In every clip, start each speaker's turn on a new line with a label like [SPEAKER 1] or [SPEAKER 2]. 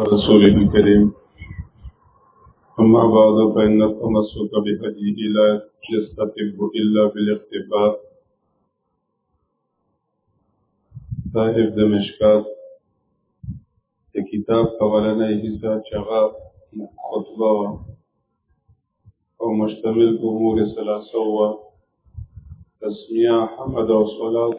[SPEAKER 1] رسوله الكريم أما بعد فإن التمسك بهديه لا يستتب إلا بالاقتفاء صاحب د مشکات د کتاب اولنۍ حصہ چغا خطبه وا او مشتمل په امور ثلاثه وا تسمیه حمد او صلات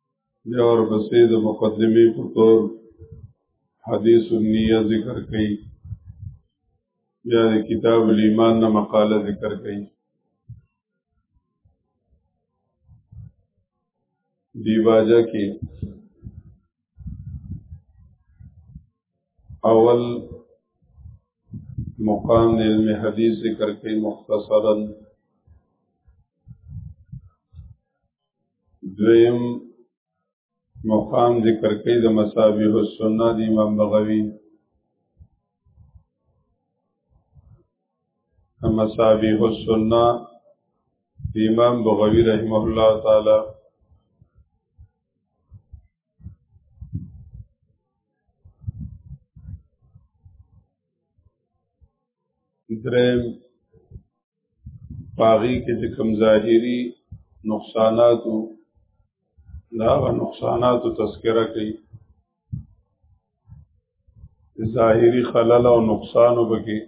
[SPEAKER 1] بیا ورپسې د مقدمې په تور حدیث النیه ذکر کړي بیا د کتاب الایمان نه مقاله ذکر کړي دی باجه کې اول مقام د علم حدیث ذکر کړي مختصرا دویم مقام ذکر کوي د مصابيح السنه د امام بغوي مصابيح السنه د امام بغوي رحمه الله تعالی درم پاغي کې چې کم ظاهري نقصاناتو دا غ نقصاناتو تذکرہ کوي ظاهري خلل او نقصان وبکي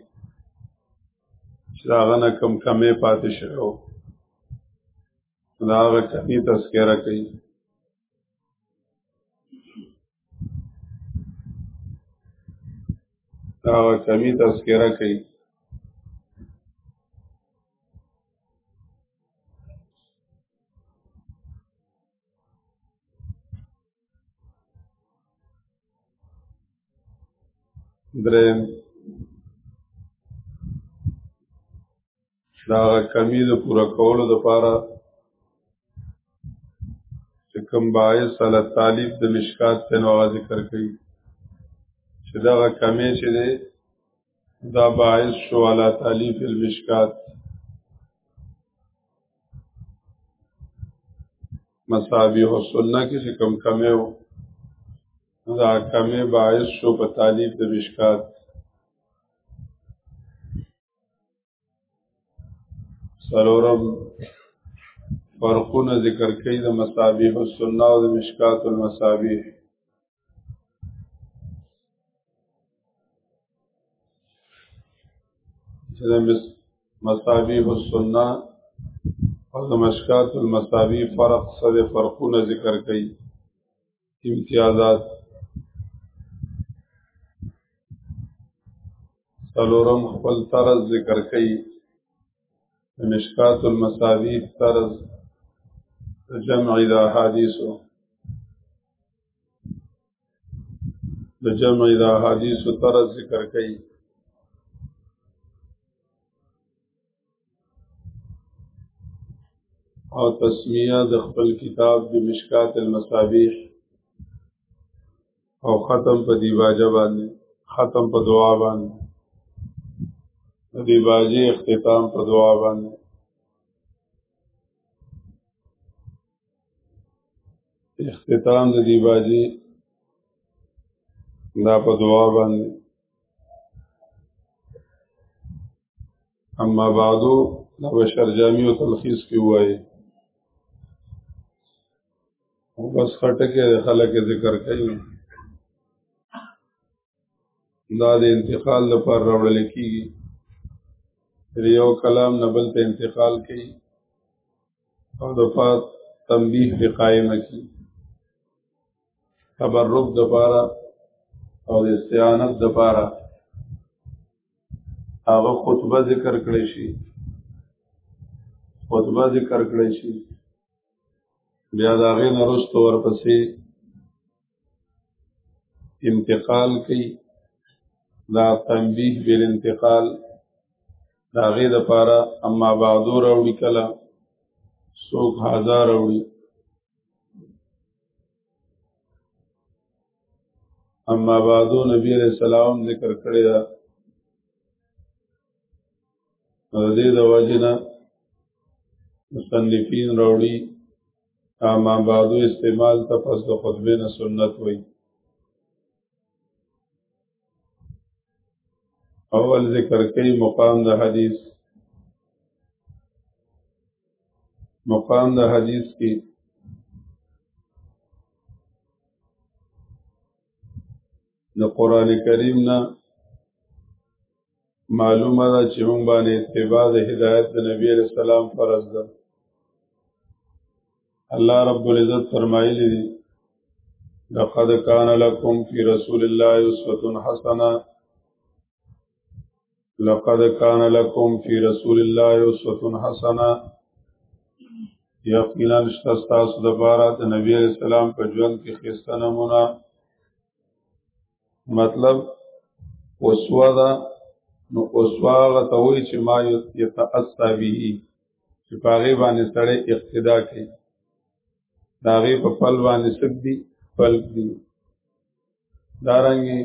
[SPEAKER 1] چې دا غ نه کم کمې پاتې شوو دا غ کمی تذکرہ کوي دا کمی تذکرہ کوي درم دا کمی د پوره کولو د پاره چې کوم باعث علی طالب د مشکات په نوغه ذکر کړي چې دا کمی چې دی دا باعث شو علی طالب المشکات مصابیح السنه کې چې کوم کمی و دا کمی باعث شو په طالب د مشکات سلورم فرقونه ذکر کوي د مصابيح السنه او د مشکات المصابيح چې د مصابيح السنه او د مشکات المصابيح فرق سره فرقونه ذکر کوي امتیازات سلورم خپل طرز ذکر کئ مشکات المصابیح طرز جمع د احادیثو د جمع د احادیثو طرز ذکر کړي او تسمیه د خپل کتاب د مشکات المصابیح او ختم په دیواجه باندې ختم په دعا باندې د دیواجه اختتام په دعا باندې اختتام د دیواجه دا په دعا باندې اما بعدو دا بشر جامع او تلخیص کې وایي او بس خټکه خلک ذکر کوي دا د انتقال لپاره راوړل کیږي یو کلام نه بل ته انتقال کوي او د فات تنبیه په قائمه کی تبرک د پاره او د استعانت د پاره هغه خطبه ذکر کړی شي خطبه ذکر کړی شي بیا دا غي نرست ورپسې انتقال کوي دا تنبیه بل انتقال دا غي د پاره اما بعدو راوړي کله څوک هزار راوړي اما بعدو نبی علیہ السلام ذکر کړی دا دې د واجنا مصنفین راوړي اما بعدو استعمال ته پس د خطبه نه سنت وایي اول ذکر کوي مقام د حدیث مقام د حدیث کې د قران کریم نه معلومه ده چې موږ باندې اتباع د هدایت د نبی علیہ السلام فرض ده الله رب العزت فرمایلی دی لقد كان لكم في رسول الله اسوه حسنه لقد كان لكم في رسول الله اسوه حسنه یقینا شته تاسو د بارات نبی علیہ السلام په ژوند کې خسته نمونه مطلب اسوا دا نو اسوا هغه ته وایي چې ما یتأسا به چې په هغې باندې سړی اقتدا کوي د هغې په پل باندې څه دي پل دي دارنګې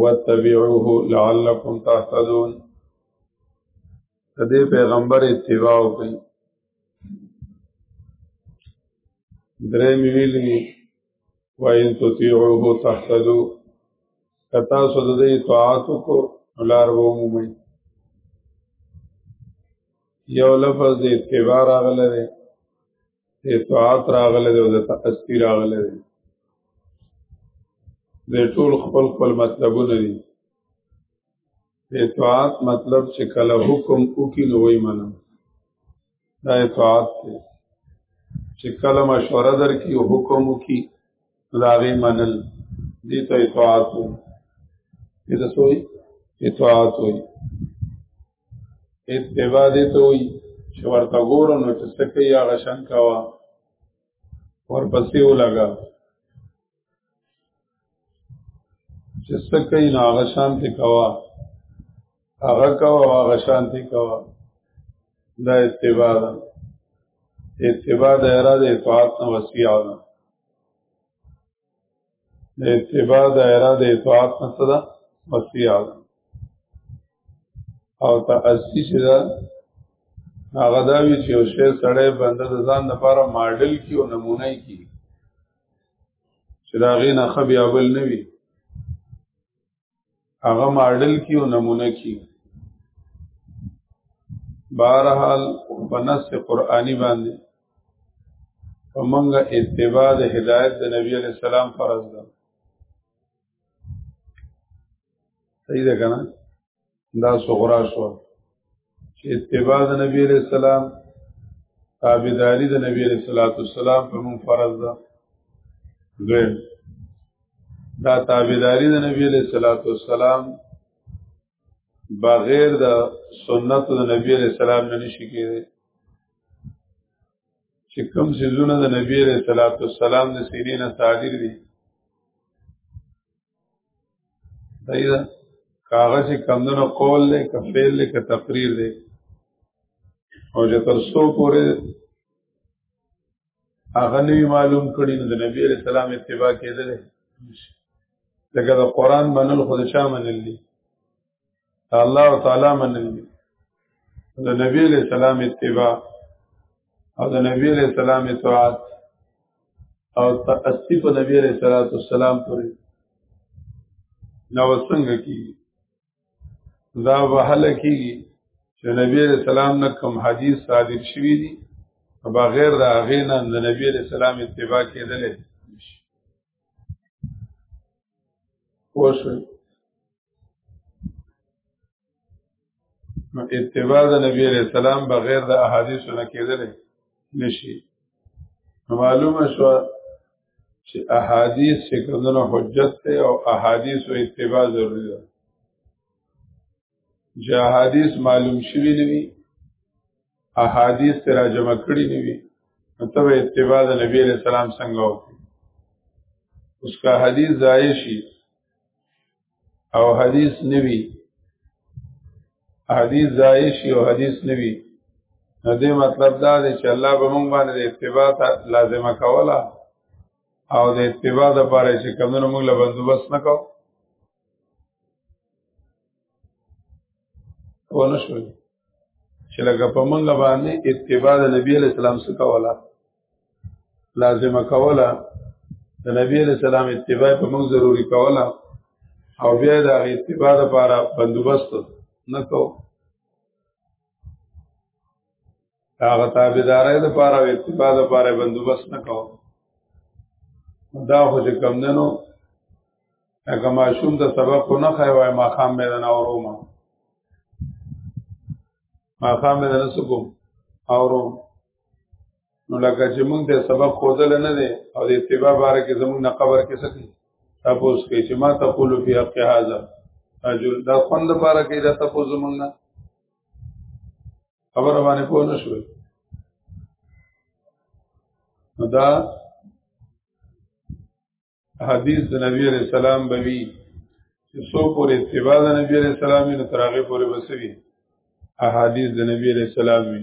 [SPEAKER 1] واتبعوه لعلکم تهتدون د دې پیغمبر اتباع وکړئ درې مې ویلي وَإِن تُطِيعُوهُ تَهْتَدُوا کتا سو د دې طاعت کو لار وو مومي یو لفظ د اتباع راغله ده اطاعت راغله ده او د تأثیر راغله ده د ټول خپل خپل مطلبونه دي اطاعت مطلب چې کله حکم وکي نو وای منم دا اطاعت دی چې کله مشوره درکې او حکم وکي لاغي منل دي ته اطاعت وي دې ته وي اطاعت وي اتباع دې ته وي چې ورته ګورو نو چې څه کوي هغه شان کاوه ورپسې ولګا چې څه کوي نو هغه شانتي کوه هغه کوه هغه شانتي کوه دا اتباع ده اتباع د اراده اطاعت نه وسیع ده د اتباع د اراده اطاعت نه صدا وسیع ده او تأسی چې دا هغه دا وی چې یو شی سړی بنده د ځان لپاره ماډل کی او نمونه کی چې دا غي نه خبي اول نه وي هغه ماډل کی او نمونه کی بهرحال په نص قرآنی باندې فمنګه اتباع د هدایت د نبی علی السلام فرض ده صحیح ده کنه دا صغرا شو چې اتباع د نبی علیہ السلام تابعداري د نبی علیہ الصلوۃ والسلام په مون فرض ده دویم دا تابعداري د نبی علیہ الصلوۃ والسلام بغیر د سنت د نبی علیہ السلام نه نشي کېږي چې کوم سيزونه د نبی علیہ الصلوۃ والسلام د سینې نه صادر دي صحیح ده کاغه چې کمدنو قول دی که فعل دی که تقریر دی او چې تر څو پورې هغه نوی معلوم کړي نو د نبی علیہ السلام اتباع کېدل لکه د قرآن منل خود چا منل دي الله تعالی منل دي د نبی له سلام اتباع او د نبی له سلام اطاعت او تأسی په نبی له صلوات والسلام پورې نو څنګه کی دا وهله کی چې نبی له سلام نه کوم حدیث صادق شوی دی بغیر د هغه نه د نبی له سلام اتباع کېدل وشوي نو اتباع د نبی علیہ السلام بغیر د احادیثو نه کېدل نشي معلومه شو چې احادیث چې کومه حجت ته او احادیث او اتباع ضروري ده چې احادیث معلوم شوي نه وي احادیث ترا جمع کړي نه وي نو ته به اتباع د نبی علیہ السلام څنګه وکړي اوس کا حدیث ځای شي او حدیث نوي حدیث ځای شي او حدیث نوي نو دې مطلب دا دی چې الله به مونږ باندې د اتباع لازمه کوله او د اتباع لپاره چې کمونو مونږ له بندوبست نکو ونه شول چې لکه په موږ باندې اتباع د نبی علی السلام څخه کوله لازمه کوله د نبی علی السلام اتباع په موږ ضروری کوله او بیا د اتباع لپاره بندوبست نه کوو هغه تابعداري د پاره او اتباع د پاره بندوبست نه کاو دا خو چې کم دنو هغه ماشوم د سبق کو نه خای وای ما خام مې نه اورو ما ما خام مې نه سکو اورو نو لکه چې موږ د سبق خودل نه دي او د اتباع باره کې زموږ نه قبر کې سکی تاسو کې چې ما تقول فی حق هذا اجل دا خوند باره کې دا تاسو زموږ نه خبره باندې پوه نه شوې دا حدیث د نبی علیہ السلام بوي چې سو پورې اتباع د نبی علیہ السلام نه ترغه پورې بسوي احادیث د نبی علیہ السلام وي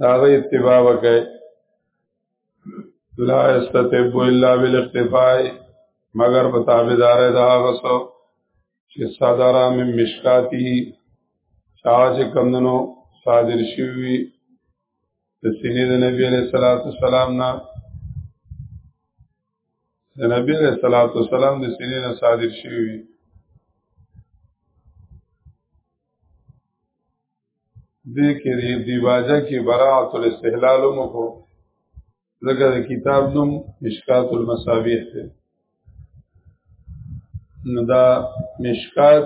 [SPEAKER 1] دا غي اتباع وکړي لا استتب الا بالاقتفاء مگر په تابعدار دا غسو چې صدرا من مشکاتی شاج کمنو صادر شوی د سینې د نبی علیہ الصلوۃ والسلام نه د نبی علیہ الصلوۃ والسلام د سینې نه صادر شوی دې کې دې دیواجه کې براءت الاستحلال مو کو لکه د کتاب نوم مشکات المصابیح دی نو دا مشکات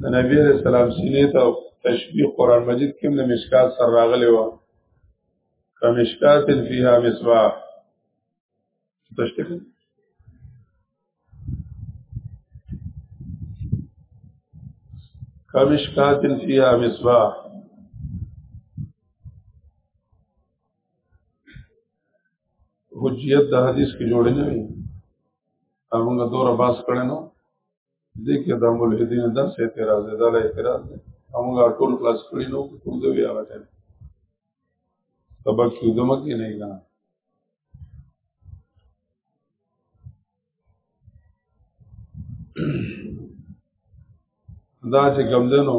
[SPEAKER 1] د نبی علیہ السلام سینې ته تشبیه قران مجید کې د مشکات سره راغلی و کمشکات فیها مصباح تشتغل کمشکات فيها مصباح حجیت د حدیث کې جوړې نه وي هغه دوره باس کړي نو دې کې د ملحدین داس اعتراض دی دا اعتراض دی موږ ټول خلاص کړی نو کوم دی هغه ټیم سبق شو دمه کې نه نه دا چې ګمدنو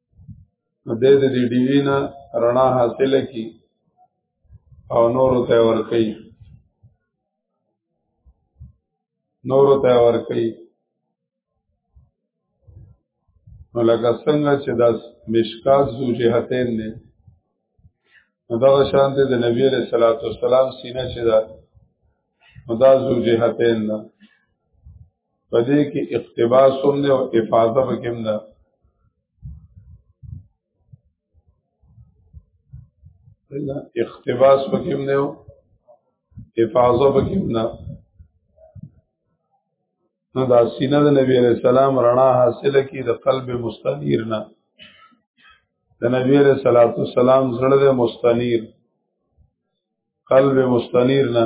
[SPEAKER 1] د دې دی ډیوی نه رڼا حاصله کی او نور ته ور کوي نور ته ور کوي نو لکه څنګه چې دا مشکات ذو جهتین نه دا شان ته د نبی علیہ الصلوۃ والسلام سینه چې دا دا ذو جهتین نه په دې کې اقتباس هم دی او افاظه به کوم ده اقتباس به کوم دی او افاظه به کوم ده نو دا سینه د نبی علیہ السلام رڼا حاصله کی د قلب مستنیر نه د نبی علیہ الصلوۃ والسلام زړه د مستنیر قلب مستنیر نه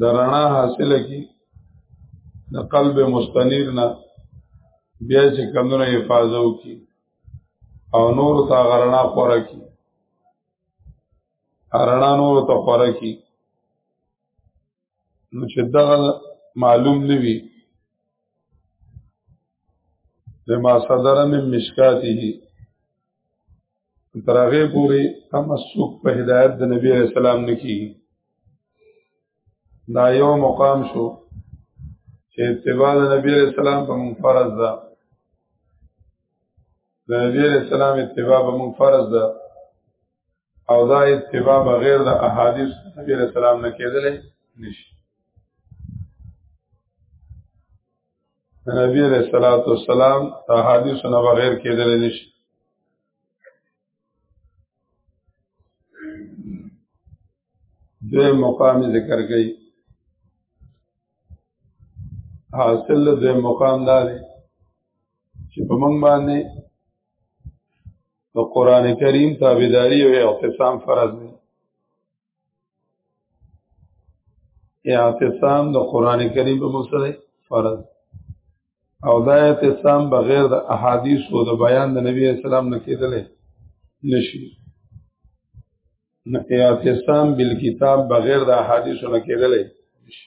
[SPEAKER 1] د رڼا حاصله کی د قلب مستنیر نه بیا چې کمونه حفاظه وکي او نور ته غرنا خوره کی رڼا نور ته خوره کی نو چې دغه معلوم نه وي لما صدر من مشکاته تر هغه پورې تمسک په هدایت د نبی عليه السلام نکی دا یو مقام شو چې اتباع د نبی عليه السلام په مون فرض ده د نبی عليه السلام اتباع په مون فرض ده او دا اتباع بغیر د احادیث نبی عليه السلام نه کېدلې نشي نبی علیہ الصلوۃ والسلام احادیث نه بغیر کېدل نشي دوی مقام ذکر کړي حاصل دوی مقام دا دی چې په موږ باندې د قران کریم تابعداري او اعتصام فرض دی اعتصام د قران کریم په مقصد فرض او دا اعتصام بغیر د احادیث او د بیان د نبی اسلام نه کېدل نشي نه اعتصام بالکتاب بغیر د احادیث نه کېدل نشي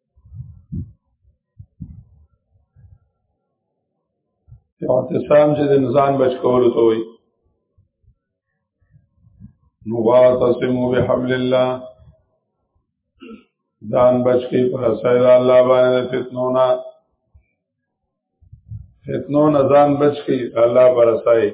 [SPEAKER 1] اعتصام چې د نزان بچ کولو ته وي نو واعتصموا بحبل الله ځان بچ کی پر سید الله باندې فتنو نه فتنو نه ځان بچ کی الله پر سید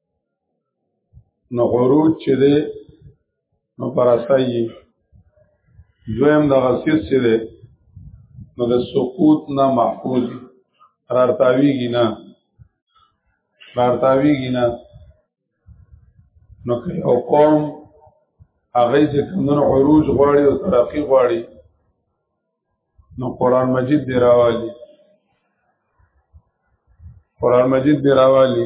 [SPEAKER 1] نو عروج چې دی نو پر اسایي دویم د غسیس چې دی نو د سقوط نه محفوظ رارتاویږي نه رارتاویږي نه نو که یو قوم هغه چې کمون عروج غواړي او ترقی غواړي نو قران مجید دی راوالي قران مجید دی راوالي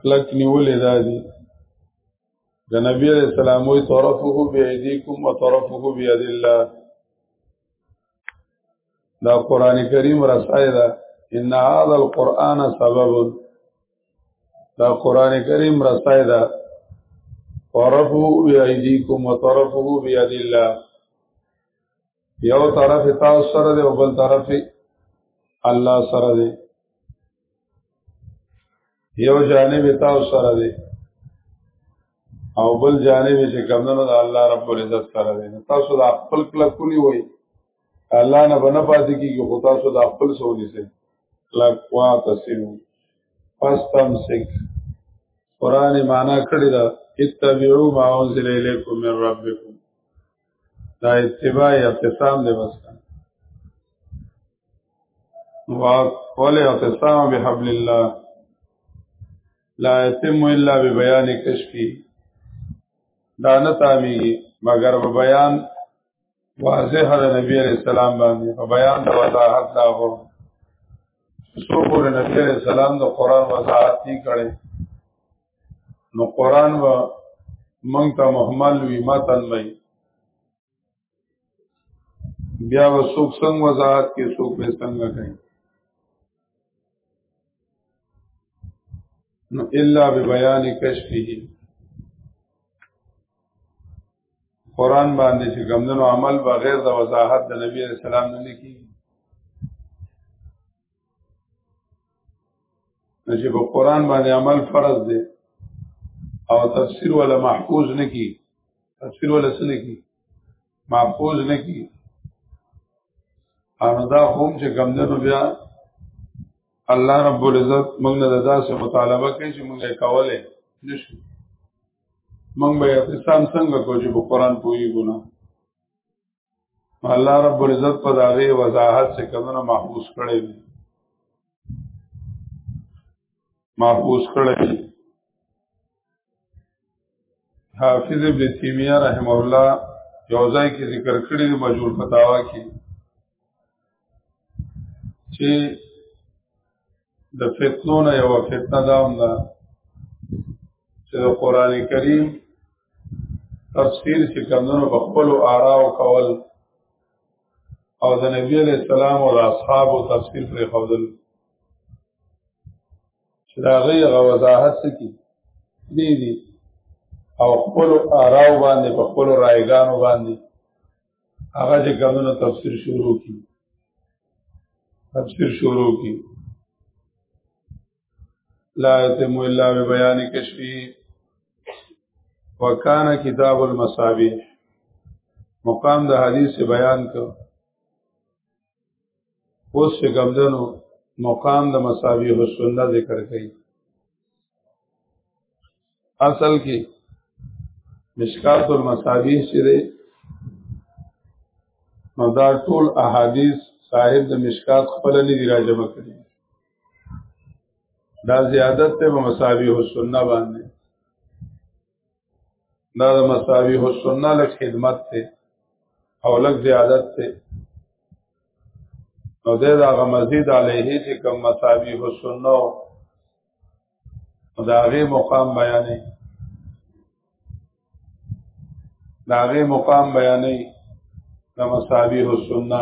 [SPEAKER 1] کلک نیولې دا دي د نبی علیہ السلام وی طرفه بیدیکم و طرفه بید الله دا قران کریم رسای دا ان هذا القرآن سبب دا قران کریم رسای دا طرفه بیدیکم و طرفه بید الله یو طرف تاسو سره دی او بل طرف الله سره دی یو جانب تاسو سره دی او بل جانب چې کمنو د الله رب العزت سره دی تاسو د خپل کلکونی وای الله نه بنه پاتې کیږي خو تاسو د خپل سونی سره کلک واتصل فاستمسک قران معنا کړی دا اتبعوا ما انزل اليكم من ربكم دا اتباع اعتصام دی بس وقول اعتصام بحبل الله لا يتم الا ببيان کشفی دا نه تامی مگر په بیان واضح د نبی علیہ السلام باندې په بیان د وضاحت دا هو سو پر نبی علیہ السلام د قران وضاحت نه کړي نو قران و مونږ ته محمل وی متن وی بیا و څوک څنګه وضاحت کې څوک به څنګه کوي نو الا ببيان کشفه قران باندې چې ګمندنو عمل بغیر د وضاحت د نبی رسول الله نه کیږي چې په قران باندې عمل فرض دی او تفسیر ولا محفوظ نه کی تفسیر ولا سن کی محفوظ نه کی ان دا هم چې ګمندنو بیا الله رب العزت موږ نه داسې مطالبه کوي چې موږ یې کوله نشو موږ به اعتصام څنګه کوو چې په قران پوهیږو نه الله رب العزت په داغه وضاحت څخه کمنه محفوظ کړي دي محفوظ کړي دي حافظ ابن تیمیه رحم الله یو ځای کې ذکر کړی دی مجموع فتاوا کې چې د فتنو نه یو فتنه دا هم ده چې د قران کریم تفسیر چې کمونو په خپل آراو کول او د نبی علیہ السلام او اصحابو تفسیر پر خوذل چې دا غي غوضاحت سکی دی دی او خپل آراو باندې په خپل رایګانو باندې هغه چې کومه تفسیر شروع کی تفسیر شروع کی لا يتم الا ببيان کشفی وکانا کتاب المصابيح مقام د حدیث بیان کو اوس چې ګمدنو مقام د مساوی السنه ذکر کړي اصل کې مشکات المصابیح چې دی نو دا ټول احادیث صاحب د مشکات خپل نه دی راجم کړی دا زیادت ته مساوی السنه باندې دا د مساوی السنه لک خدمت ته او لک زیادت ته نو دې دا غ مزید علیه چې کوم مساوی السنه او دا غي مقام بیانې دا غي مقام بیانې د مساوی السنه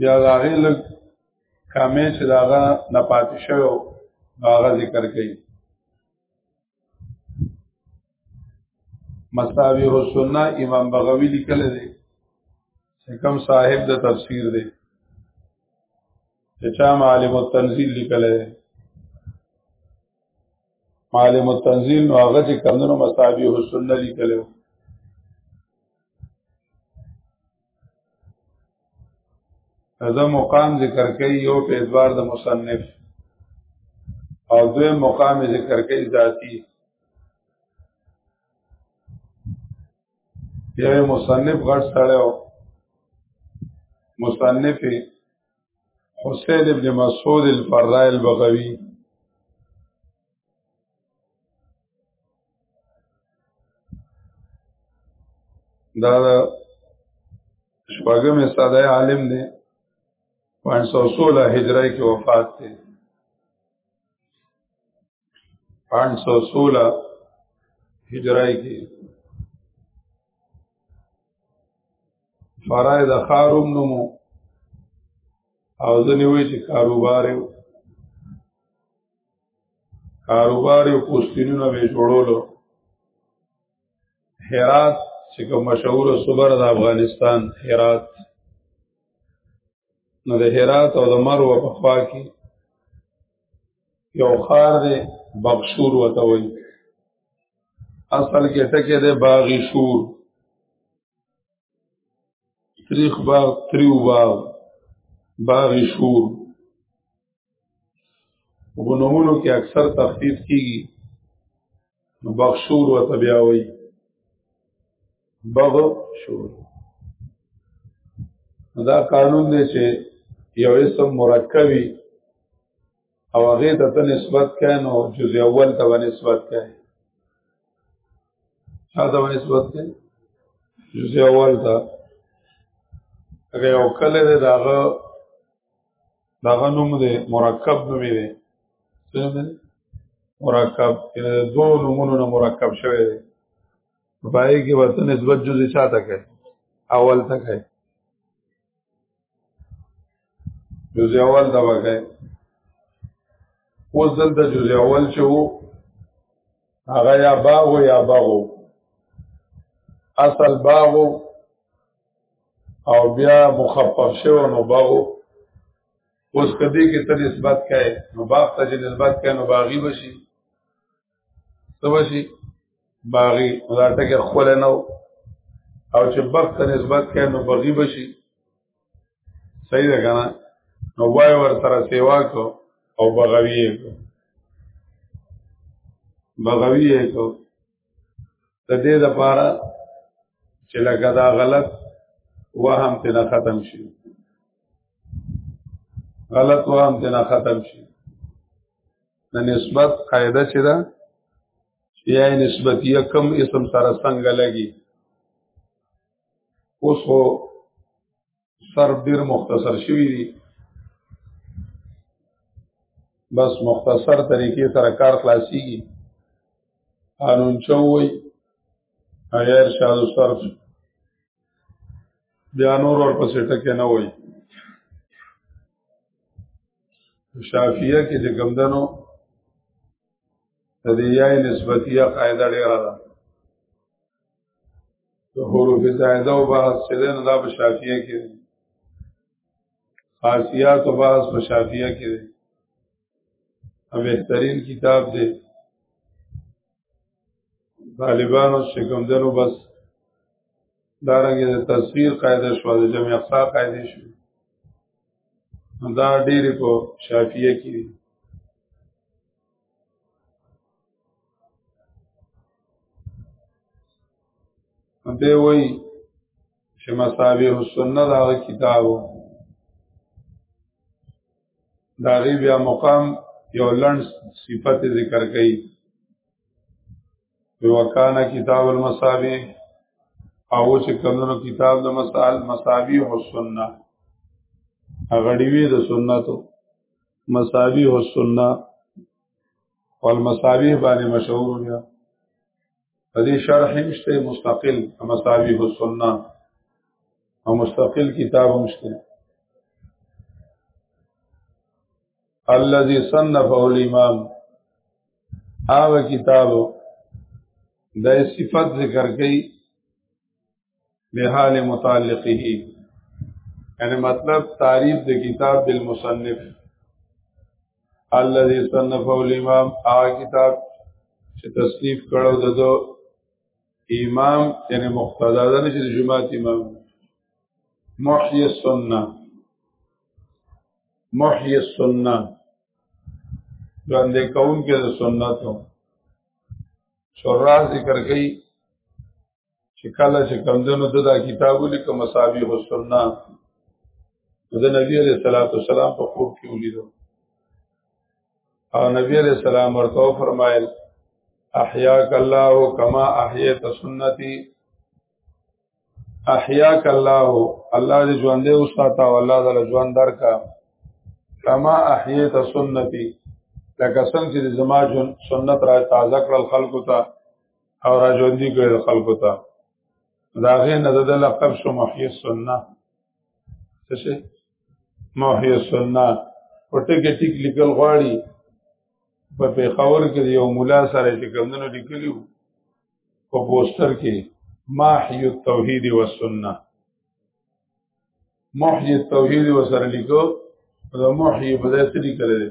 [SPEAKER 1] بیا دا غي لګ کامې چې داغه نه پاتې شوی هغه ذکر کړي مساوی السنه امام بغوی لیکل دي چې کوم صاحب د تفسیر دی چې چا معالم التنزیل لیکل دي معالم التنزیل نو هغه چې کمونو مساوی السنه لیکل دي دا مقام ذکر کوي یو په اعتبار د مصنف او دوی مقام ذکر کوي ذاتی یو مصنف غټ سره مصنف حسین ابن مسعود الفراء البغوی دا شپږم ساده عالم دی 516 هجری کې وفات دی 516 هجری کې فرای د خاروم نومو او ځنی وی چې کاروبار یو کاروبار او پوسټینونه به جوړولو هرات چې کوم مشهور صبر د افغانستان هرات نو د هرات او د مرو په خوا کې یو خار دی بغشور وته وایي اصل کې ټکه ده باغی شور تریخ باغ تریو باغ باغ شور غنومونو کې اکثر تخفیف کیږي نو باغ شور و تبیا وی باغ شور دا قانون دی چې یو اسم مرکبی او هغه ته ته نسبت کړي نو جز اول ته نسبت کړي چا ته نسبت کړي جز اول ته هغه یو کله دی داغه داغه نوم دی مرکب نوم دی څه مرکب یعنی دو نمونو نه مرکب شوی دی پای کې ورته نسبت جزء چاته کوي اول ته کوي جزء اول دا وګه اوس دلته جزء اول چې وو هغه یا باغ یا باغ اصل باغ او بیا مخفف شو نو باغ اوس کدی کې ته نسبت کای نو باغ ته نسبت کای نو باغی بشي سمشي باغی دا ټکه خپل نه او چې بغ ته نسبت کړي نو بغي بشي صحیح ده کنه نو وای ور سره سیوا کو او بغوی کو بغوی کو د دې لپاره چې لکه دا غلط وهم ته نه ختم شي غلط وهم ته نه ختم شي د نسبت قاعده چې ده یا نسبتیه کم اسم سره څنګه لګي اوس خو سر ډیر مختصر شوی دی بس مختصر طریقې سره کار خلاصيږي قانون چوي ایر شاد سر بیا نور ورپسې ټکه نه وایي شافعیه کې چې ګمدنو د دې یای نسبتیه قاعده ډیره ده د حروف زائده او بحث چې ده نه دا په شافعیه کې ده خاصیات او بحث په شافعیه کې ده او بهترین کتاب دی طالبانو چې کوم دنو بس دارنګه د تصویر قاعده شو د جمع اقصا قاعده شو دا ډېر په شافعیه کې دي به وای چې مصابيح السنه دا کتابو دا غي بیا مقام یو لند صفت ذکر کړي وکانا کتاب المصابی او چې کمونو کتاب د مسال مصابی او سنت غړیوی د سنتو مصابی او سنت والمصابی باندې مشهور دی په دې شرح مشته مستقل مساوی السنه او مستقل کتاب مشته الذي صنفه الامام هغه کتاب د صفات ذکر کوي بحال متعلقه یعنی مطلب تعریف د کتاب بالمصنف الذي صنفه الامام آ کتاب چې تصنیف کړو د دو امام یعنی مقتدا ده چې د جماعت امام محی السنه محی السنه باندې کون کې د سنتو شورا ذکر کوي چې کله چې کمدنو د دا کتاب لیکم مصابيح السنه د نبی عليه الصلاه والسلام په خوب کې ولیدو او نبی عليه السلام ورته فرمایل احیاک الله کما احیت سنتی احیاک الله الله دې ژوند دې وساته او الله دې ژوند درکا کما احیت سنتی لکه څنګه چې زما جون سنت را تازه کړل خلکو ته او را ژوندي کړل خلکو ته دا غي نه د لقب شو محی السنه څه شي محی السنه پټه کې ټیک لیکل غواړي په پیښور کې یو مولا سره چې کمندونو لیکلیو په پوسټر کې محی التوحید والسنه محی التوحید و سره لیکو دا محی په دې سری کړل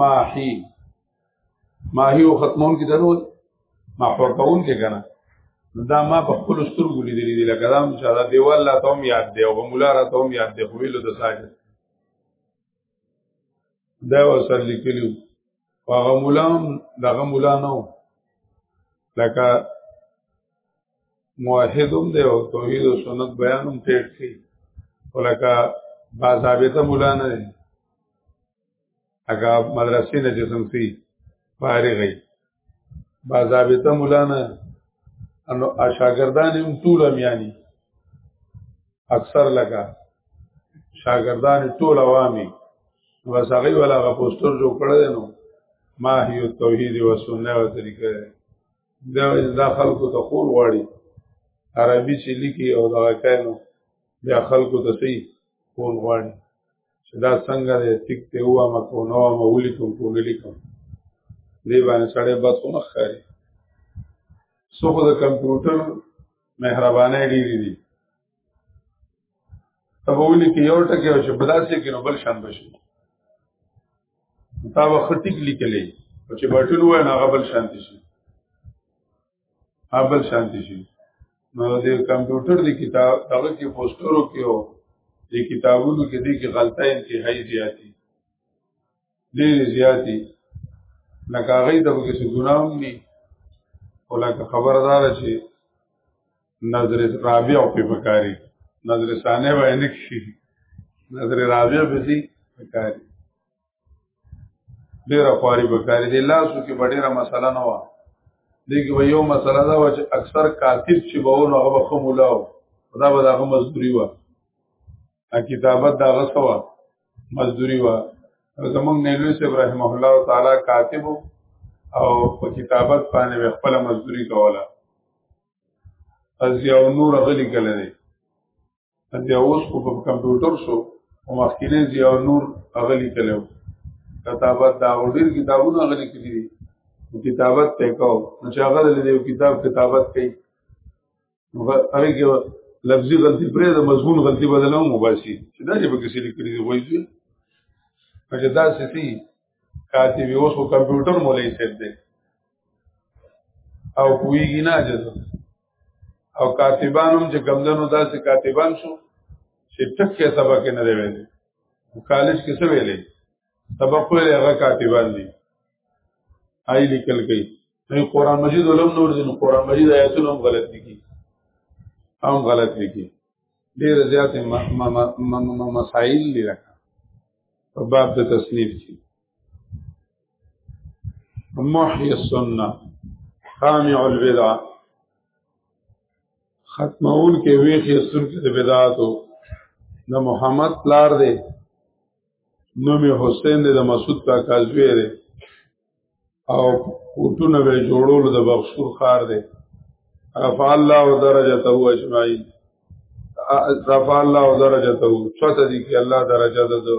[SPEAKER 1] ماحی ماحی او ختمون کې درو ما فرقون کې کنه دا ما په خپل سترګو لیدلې دي لکه دا چې دا دیوال لا ته هم یاد دی او مولا را ته هم یاد دی خو ویلو د ساجد دا وسر لیکلیو هغه مولا دغه مولا نه لکه موحدم دی او توحید او سنت بیانم ټیټ کی ولکه باظابطه مولا نه دی هغه مدرسې نه چې څنګه فارغ با ضابطه مولانا انو شاګردان هم ټول میانی اکثر لگا شاګردان ټول عوامي بس هغه ولا غ پوسټر جوړ کړل نو ما هي توحید او سنت او طریقه دا دا خلکو ته خور واړي عربي چې لیکي او دا کانو بیا خلکو ته صحیح خور واړي چې دا څنګه دی ټیک ته هوا مکو نو ما ولیکم کو نه لیکم دې باندې سړی بد خو نه ښکاري څو د کمپیوټر مهربانه ډیری دي تب ولي کې یو ټکی او چې بداسې کې نو بل شان بشي تا وختیک لیکلې او چې بټل وای نه غبل شانتی شي ابل شانتی شي نو د کمپیوټر د کتاب هغه کې پوسټرو کې او د کتابونو کې دي کې غلطه انتهایی زیاتی ډېر زیاتی لکه هغه د بګې څه ګناه هم دي او لکه خبردار شي نظر رابع په بکاری نظر ثانیه باندې کې نظر رابع به دي بکاری ډیره خواري بکاری دی لاسو کې ډیره مسله نه و دغه و یو مسله دا و چې اکثر کاتب چې به نو هغه خو مولاو دا به هغه مزدوري و ا کتابت دا غسوا مزدوري و زمونږ نیلوی صاحب رحمه الله تعالی کاتب او په کتابت باندې خپل مزدوري کوله از یو نور غلی کله دی بیا اوس خو په کمپیوټر شو او مخکینه ضیاء نور اغلی کلو کتابت دا ډیر کتابونه اغلی کړي دي کتابت ته کو نو چې هغه دې کتاب کتابت کوي نو هغه کې لفظي غلطي پرې د مضمون غلطي بدلو مباسي چې دا چې به کسی لیکلي دی وایي چې هغه دا ستی کاتب اوس کمپیوټر مولای سره دی او کویږي نه اجازه او کاتبان هم چې کمدنو داسې کاتبان شو چې ټک کې سبق نه دی ویلي کالج کې څه ویلي سبق ویلي هغه کاتبان دي آی لیکل کوي نو قران مجید علوم نور دي قران مجید آیاتونه هم غلط لیکي هم غلط لیکي ډیر زیات مسائل لري په باب د تصنیف کې محی السنه خامع البدع ختمون کې ویخي سن کې د بدعاتو د محمد پلار دی نوم حسین دی د مسعود کا کازوی دی او کوټونه به جوړول د بخشور خار دی رفع الله درجته اجمعین رفع الله درجته چته دي کې الله درجه ده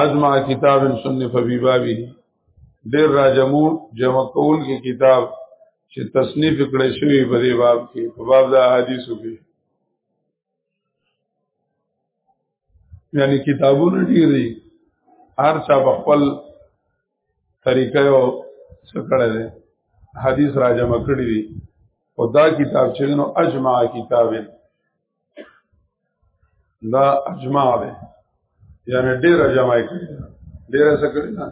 [SPEAKER 1] اجمع کتاب صنف فی بابی ډیر راجمو جمع کول کې کتاب چې تصنیف کړی شوی په دې باب کې په باب د احادیثو کې یعنی کتابونه ډیر دي هر چا په خپل طریقه او څه کړی دی حدیث راجمع کړی دی او دا کتاب چې نو اجمع کتاب دی دا اجماع ده یعنی ډیر جمع کړی ډیر څه کړی نه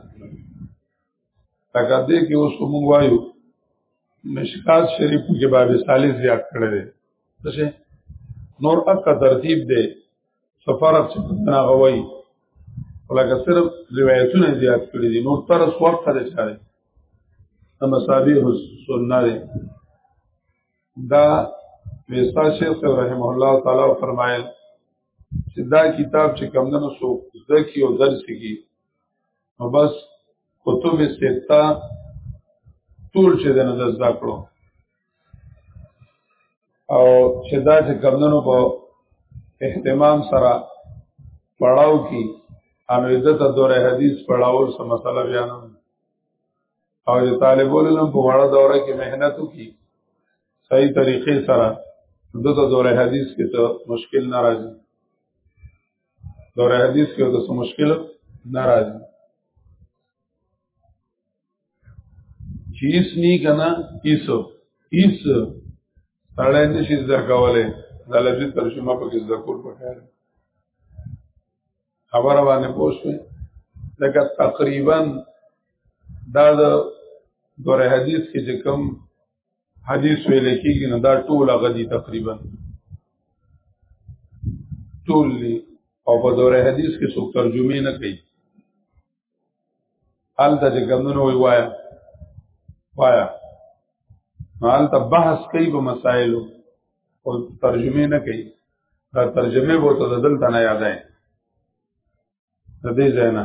[SPEAKER 1] لکه دې کې اوس کوم وایو مشکات شریف کې باب ثالث زیات کړی دی څه نور اکا ترتیب دی سفارت چې نه غوي ولکه صرف روایتونه زیات کړی دي نور تر څو وخت لري چې دا مصابيح السنه دا ویستا شیخ صاحب رحمه الله تعالی فرمایل چې دا کتاب چې کمندونو سو ځکه او درس کی نو بس کتب ستا ټول چې د نظر زده کړو او چې دا چې کمندونو په اهتمام سره پړاو کی انو عزت دور حدیث پړاو سم مسله بیانوم او د طالب علم په وړه دوره کې مهنت وکړي صحیح طریقې سره دغه دوره حدیث کې ته مشکل نه راځي دوره حدیث کې ته مشکل نه راځي چې اس نی کنه ایسو ایس سړی نشي ځکولای دا لږه ترجمه پکې ذکر پکاره خبره باندې پوښتنه لکه تقریبا دا د دوره حدیث کې چې کوم حدیث ویل کېږي نو دا ټول غدي تقریبا ټول او په دوره حدیث کې څوک ترجمه نه کوي الته چې ګمنو وی وایا وایا نو الته بحث کوي په مسائلو او ترجمه نه کوي دا ترجمه وو ته دلته نه یاد ہے د دې ځای نه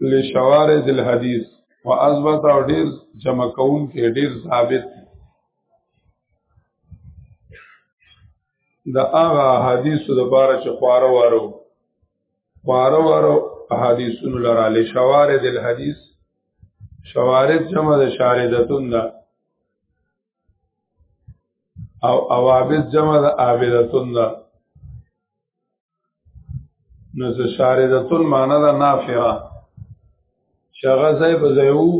[SPEAKER 1] لشوارد الحديث واثبت او ډیر جمع کون کې ډیر ثابت د هغه حدیثو د باره چې خواره وارو خواره وارو حدیثونو لره له شوارد الحدیث شوارد جمع د شاردتون ده او اوابد جمع د عابدتون ده نو ز شاردتون معنا ده نافره شغه ځای په ځای وو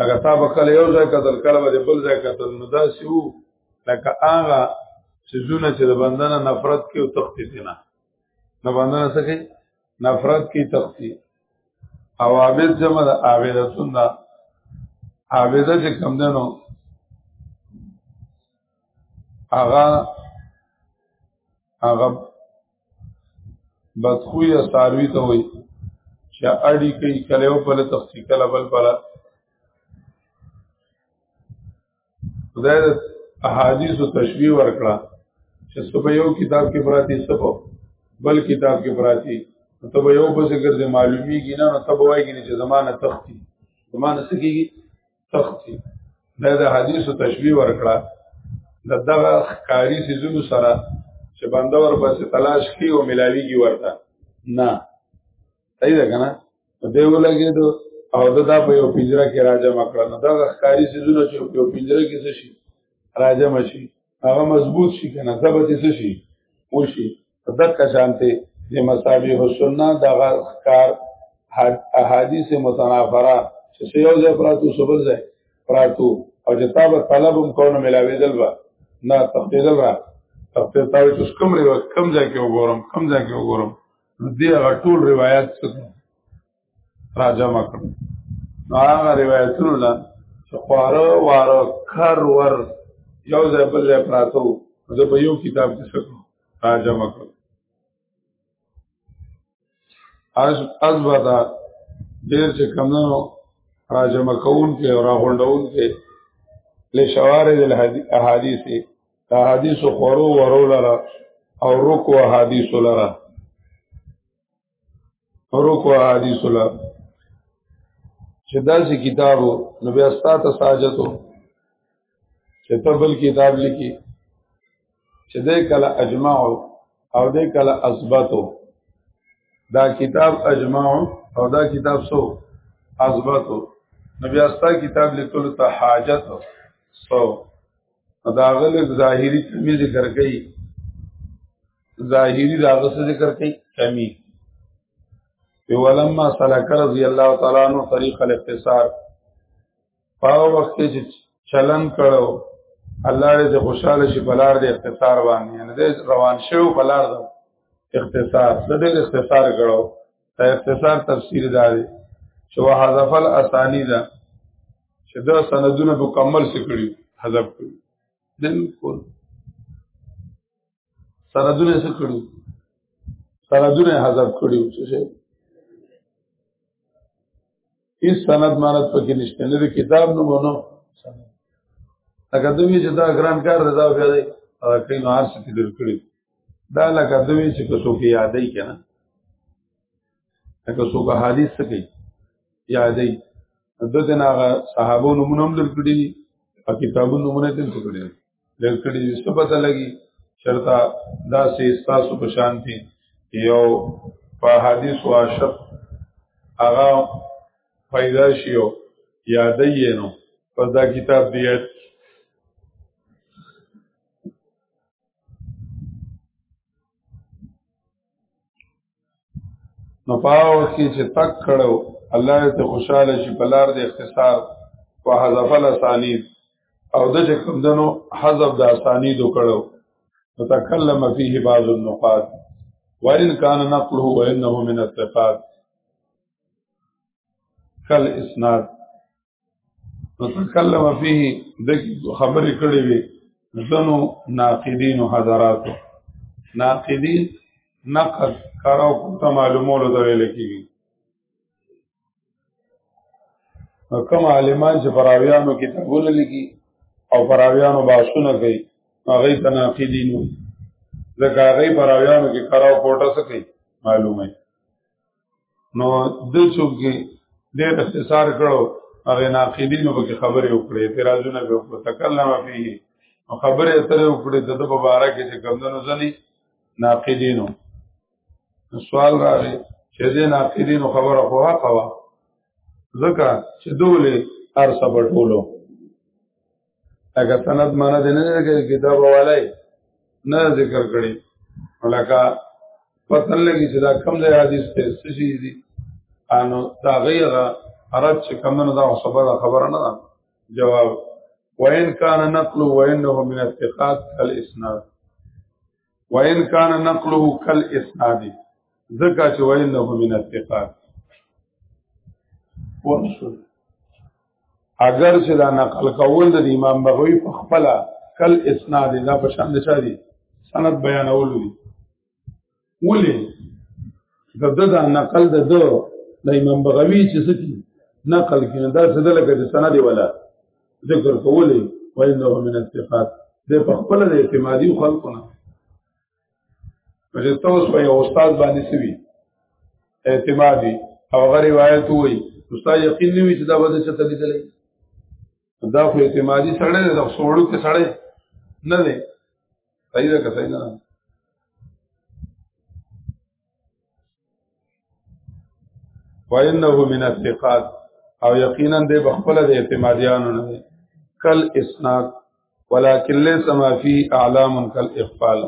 [SPEAKER 1] هغه تا به کله یو ځای قتل کړه به بل ځای قتل نو دا سی وو لکه هغه سيزونه چې د بندنه نفرت کې او تختی دي نه نه بندنه سکے نفرت کې تختی او عابد جمع ده عابدتون ده عابده چې کم ده نو هغه هغه بدخوی ساروی ته وي چې اړي کوي کله یو بل تخصیص کله بل بل خدای د احادیث او تشبیه ورکړه چې صبح یو کتاب کې پراتی صبح بل کتاب کې پراتی ته به یو پسې ګرځې معلومیږي نه نو ته به وایي چې زمانه تختی زمانه سکیږي تختی دا د حدیثو تشبیه ورکړه د دغه ښکاری سيزونو سره چې بنده ور پسې تلاش کی او ملاویږي ورته نه صحیح ده کنه دی ولګي دو او دا, دا په یو پنجره کې راځم کړل نو دا ښکاری سيزونه چې په یو پنجره کې څه شي راځم شي هغه مضبوط شي کنه ثبت شي وشي دک شانته د مصابيح السنه دغه کار احادیث متنافره چې یو ځای پراتو سبل ځای پراتو او چې تا به طلب هم کونه ملاویدل با نه تخدیدل را تخدید تا چې کوم ریو کم ځای کې وګورم کم ځای کې وګورم دې هغه ټول روایت څه را جمع کړ نو هغه روایتونو نه چې خواره واره کر ور یو ځای بل ځای پراته وو زه په یو کتاب کې څه کړم را جمع کړ از از ودا ډېر چې کمنو را جمع کون کې او را غونډون کې له شوارد الاحاديث احاديث خورو ورو لره او رکو احاديث لره حروق و حدیث الله چې داسې کتابو نو بیا ستا ته ساجتو چې ته بل کتاب لیکي چې دې کله اجماع او دې کله اثباتو دا کتاب اجماع او دا کتاب سو اثباتو نو بیا ستا کتاب لیکلو ته حاجت سو داغل ظاهری کمی ذکر کئی ظاهری داغس ذکر کئی کمی ولما سلک رضی اللہ تعالی عنہ طریق الاختصار پاو وخت چې چلن کړو الله دې خوشاله شي بلار دې اختصار باندې یعنی دې روان شو بلار دې اختصار دې اختصار کړو دا اختصار تفسیر دا دی چې وحذف الاسانید چې دا سندونه مکمل سکړي حذف کړي بالکل سندونه سکړي سندونه حذف کړي چې هیڅ سند مانت پکې نشته نه د کتاب نو ونه اګه دوی چې دا ګران کار دا بیا دی او کین هر څه کې درکړي دا لکه دوی چې کسو کې یادې کنه لکه سو کا حدیث څه کوي یادې دته ناغه صحابو نمونه هم دل کړی دي او کتابو نمونه تل څه کړی دل کړی دي څه پته لګي چرتا دا سه استاسو په شان دي یو په حدیث او عاشق هغه پیدا شیو یادې نو په دا کتاب دی نو پاو کې چې تک کړو الله ته خوشاله شي په لار د اختصار په حذف الاسانید او د چې کوم دنو حذف د اسانید کړو تکلم فيه بعض النقاط وان كان نقله وانه من الثقات کل اسناد وتکلم فيه د خبرې کړې وي زنو ناقدین او حضرات ناقدین نقد کارو کوته معلومولو ته ویل کیږي کوم عالمان چې پراویانو کتابونه لیکي او پراویانو باسونه کوي هغه ته ناقدین وي ځکه هغه پراویانو کې کارو کوټه څه کوي معلومه نو د څوک ډېر اختصار کړو هغه ناقدینو په خبرې وکړې اعتراضونه به وکړو تکلم فيه او خبرې اترې وکړې د په اړه کې چې کمندونو ځنی ناقدینو سوال راغی چې د ناقدینو خبره خو حق وا ځکه چې دولې ارسه بټولو لکه سند معنی دې نه لګي کتاب والے نه ذکر کړي لکه پتن لګي چې دا کم ځای حدیث ته څه شي دي انو دا غیره اراد چې کم نه دا خبره خبره نه جواب وین کان نقل وینه من الثقات الاسناد وان کان نقله کل اسناد ذکا چې وانه من الثقات ورسول اگر چې دا نقل کول د امام بغوی په خپل کل اسناد دا په شان دي چاري سند بیانول دي ولې د د نقل د د امام بغوی چې سکی نقل کینه دا څه د لکه سند ولا ذکر کولې وینه من الصفات د په خپل د اعتمادي خلقونه چې تاسو په یو استاد باندې سوي اعتمادي او غیر روایت وي استاد یقین نیوي چې دا به څه تدلیل دا خو اعتمادي سره د سوړو کې سره نه دی صحیح ده که صحیح نه وانه من الثقات او یقینا د بخپل د اعتمادیانو نه کل اسناد ولكن ليس ما فيه اعلام کل اخفال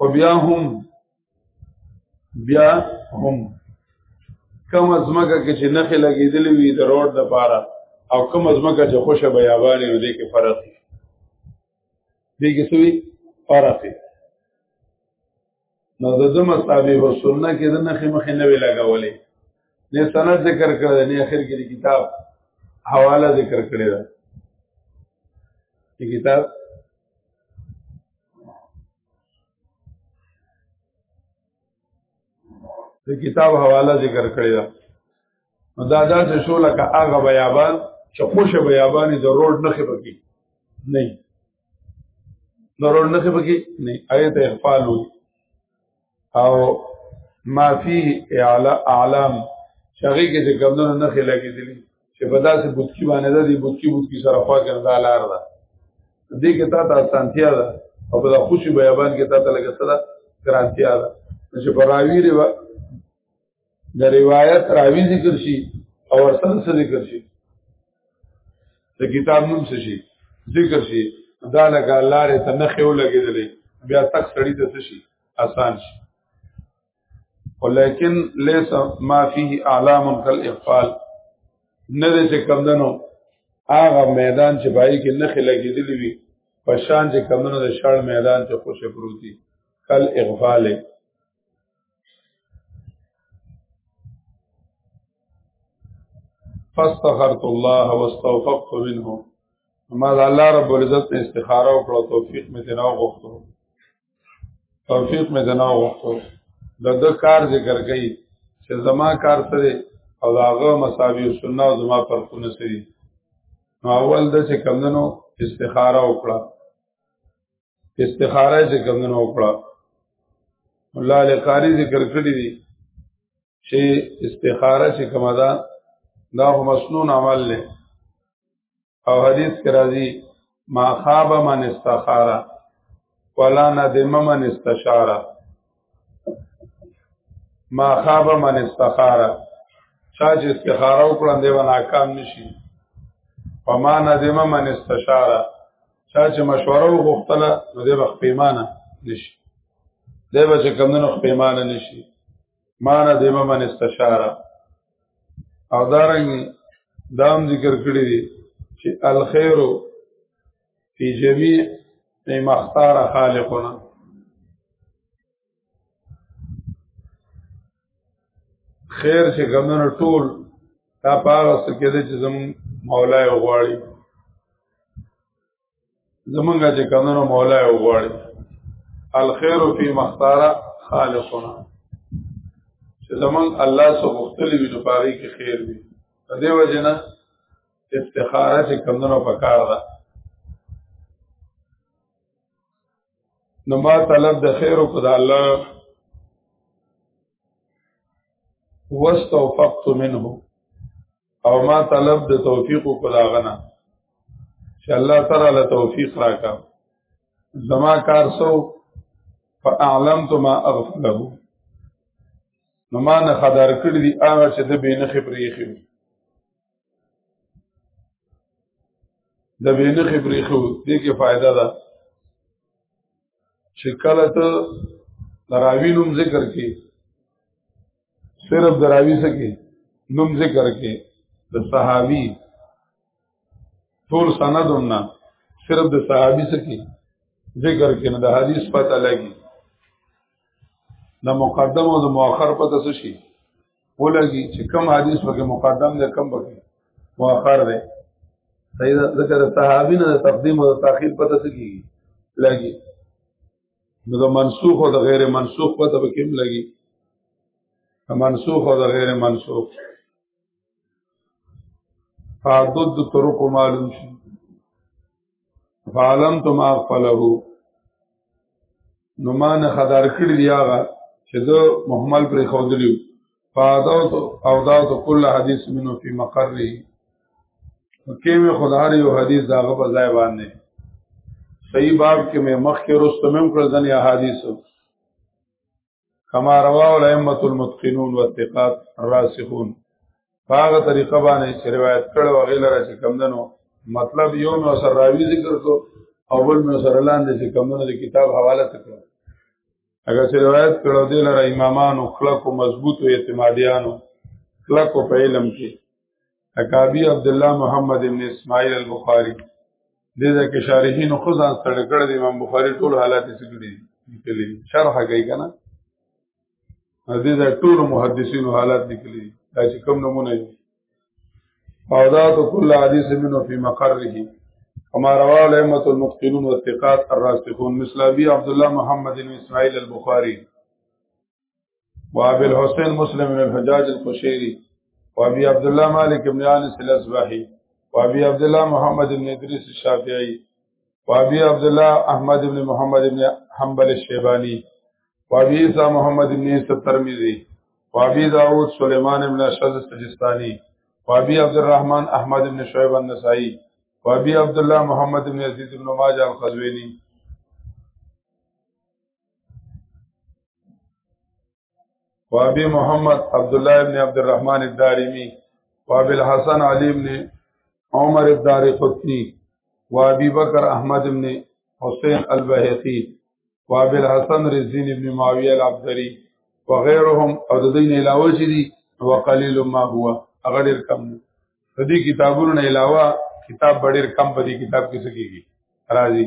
[SPEAKER 1] او بیا هم بیا هم کم ازمکه کې چې نخې لګېدلې وي د روډ د پاره او کم ازمکه چې خوشه بیابانې نو دې کې فرق دی دې کې سوي فرق دی نو د دې مصابيح السنه کې د نخې مخې نه وی لګولې نه سند ذکر کړل نه اخر کې کتاب حواله ذکر کړی دا کتاب د کتاب حواله ذکر کړی دا دا داسې شو لکه هغه بیابان چې خوشه بیابانې د روډ نخې پکې نه نور نه څه پکې نه آیت اغفال او ما فيه اعلى اعلام شغی کې چې کمونو نه خلا کې دي چې په داسې بوتکی باندې ده دی بوتکی بوتکی سره خوا ګرځا لار ده دې کې تا ته اسانتیا ده او په خوشي بیابان کې تا ته لګه سره کرانتیا ده چې په راوی د روایت راوی ذکر شي او ورسره څه ذکر شي د کتاب نوم څه شي ذکر شي دا لکه لارې ته نه خېو لګېدلې بیا تک سړی ته څه شي آسان شي ولیکن لیس ما فيه اعلام کل اقفال نه دې چې کمدنو هغه میدان چې پای کې نه خلګېدلې وي په شان چې کمدنو د شړ میدان چې خوشې پروتي کل اغفاله فاستغفرت الله واستوفقت منه ما د الله رب العزت نه استخاره او کړو توفیق مې تناو غوښتو توفیق مې تناو غوښتو د د کار ذکر کړي چې زما کار سره او هغه مساوی او سنت او زما فرقونه سره نو اول د چې کمندنو استخاره وکړه استخاره چې کمونه وکړه الله علی قاری ذکر کړی دی چې استخاره چې کومه ده دا هم مسنون عمل له او حدیث کې راځي ما خاب من استخاره ولا ندم من استشاره ما خاب من استخاره چا چې استخاره وکړم دی ناکام نشي فما ندم من استشاره چا چې مشوره وغوښتله نو دی به پیمانه نشي دی به چې کمدنو پیمانه نشي ما ندم من استشاره او دارنګ دام ذکر کړی دی چې الخير فی جميع ای مختار خالقنا خیر چې ګمنو ټول دا پاغه څه کېده چې زمون مولا یې غواړي زمونږه چې ګمنو مولا یې غواړي الخير فی مختار خالقنا چې زمون الله سو مختلفي نو پاره کې خیر وي په دې وجه نه استخاره چې کمونو په کار ده نو ما طلب د خیر او خدای الله واستوفقت منه او ما طلب د توفیق او خدای غنا چې الله تعالی له توفیق راکا زما کار سو فاعلمت ما اغفله نو ما نه خدار کړی دی هغه چې د بینخې پرې خېږي د بینه خبرې خو دې کې فائدہ ده چې کله ته دراوی نوم ذکر کې صرف دراوی سکے نوم ذکر کې د صحابي ټول سند نه صرف د صحابي سکے ذکر کې نه د حدیث پته لګي د مقدم او د مؤخر په تاسو شي ولګي چې کم حدیث پکې مقدم دی کم پکې مؤخر دی سید ذکر صحابین د تقدیم او د تاخير په تاسو کې لګي نو د منسوخ او د غیر منسوخ په تاسو کې لګي منسوخ او د غیر منسوخ فعدد طرق معلوم شي فعلم تو ما خپله نو ما نه خدار کړی دی هغه چې زه محمل پر خودلیو فعدد او داد کل حدیث منو فی مقره کیم خدار یو حدیث داغه په ځای باندې صحیح باب کې مې مخ کې رستمم کړ ځنې احادیث کما رواه الائمه المتقنون والثقات الراسخون هغه طریقه باندې چې روایت کړو هغه لره چې کمندنو مطلب یو نو سر راوی ذکر کو اول نو سر لاندې چې کمندنو د کتاب حواله تکړه اگر چې روایت کړو دی لره امامانو خلق او مضبوط او اعتمادیانو خلق په علم کې اکابی عبد الله محمد ابن اسماعیل البخاری دې دا کې شارحین خو ځان سره کړ د امام بخاری ټول حالات یې سګړي لیکلي شرح کوي کنه دې دا ټول محدثین حالات لیکلي دا چې کوم نمونه دي او دا تو کل حدیث منو فی مقرره کما رواه الائمه المتقنون والثقات الراسخون مثل ابي عبد الله محمد بن اسماعيل البخاري وابي الحسين مسلم بن الحجاج القشيري وابي عبد الله مالك بن انس الاصباحي وابي عبد الله محمد بن ادريس الشافعي وابي عبد الله احمد بن محمد بن حنبل الشيباني وابي عيسى محمد بن عيسى الترمذي وابي داود سليمان بن اشد السجستاني وابي عبد الرحمن احمد بن شعيب النسائي وابي عبد الله محمد بن عزيز بن ماجه القزويني وابي محمد عبد الله ابن عبد الرحمن الدارمي وابي الحسن علي ابن عمر الداري قطني وابي بکر احمد ابن حسین البهقي وابي الحسن رزين ابن معاويه العبدري وغيرهم او د دین علاوه چې دي وقليل ما هو هغه ډیر کم دي د دې کتابونو نه علاوه کتاب ډیر کم په دې کتاب کې څه کیږي راځي